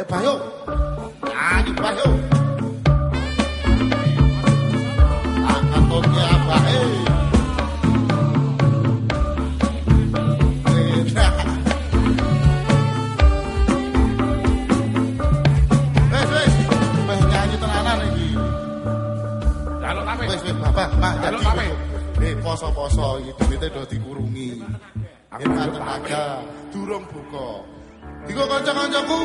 Ayo Bayu. Ayo Bayu. Eh? Bapak, mak Jaluk. Eh poso-poso iki duwite do dikurungi. Aku tenaga, durung buka. Iku kanca-kancaku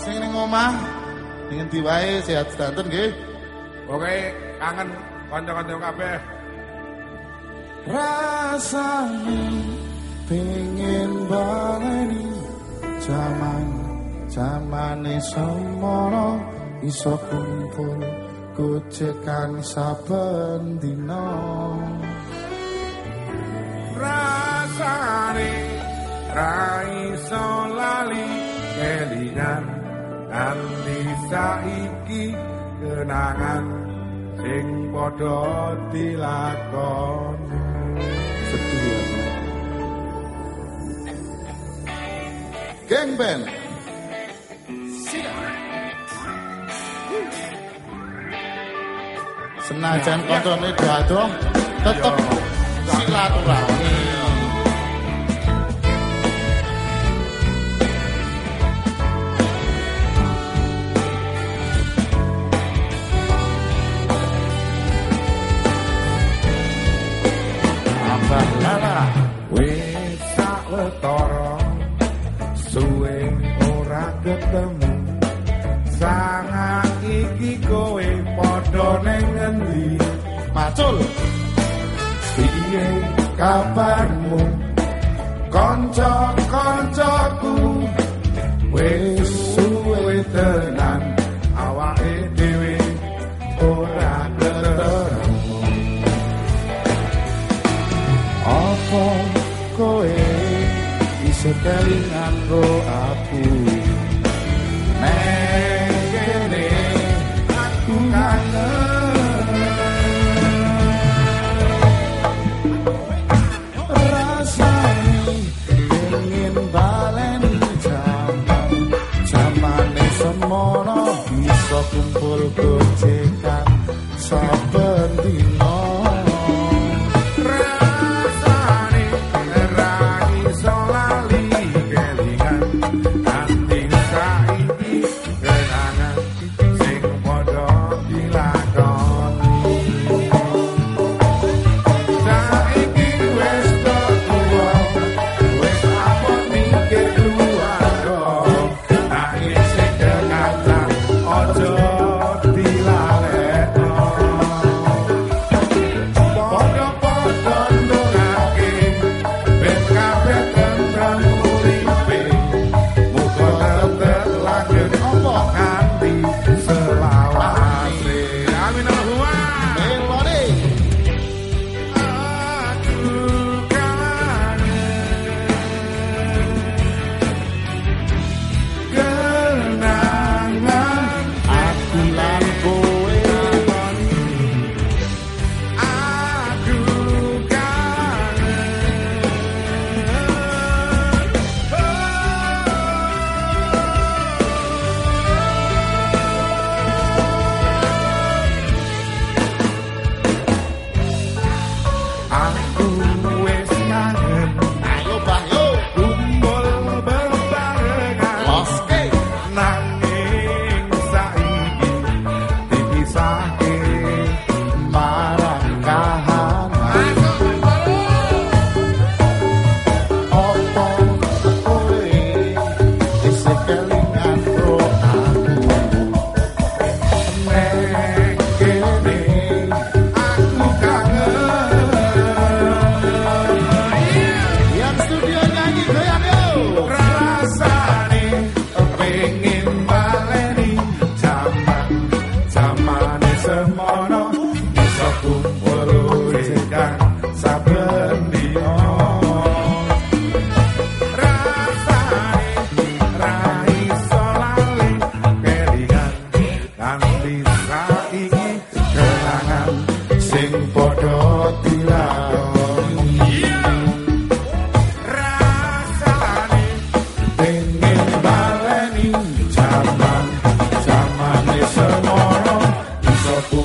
sing ning omah ning endi wae sehat sedanten nggih. Oke, kangen kanca-kanca kabeh. Rasane pengen baleni zaman zamane semono iso kumpul gojekan saben dina Rasane ra iso lali kelingan nganti saiki kenangan sing padha dilakoni. sedih ya Geng band Senajan koncone dadong tetep silaturahmi. Sawetara suwe ora ketemu. Sangat iki kowe padha ning ngendi? Macul. Piye kabarmu? Kanca-kancaku wis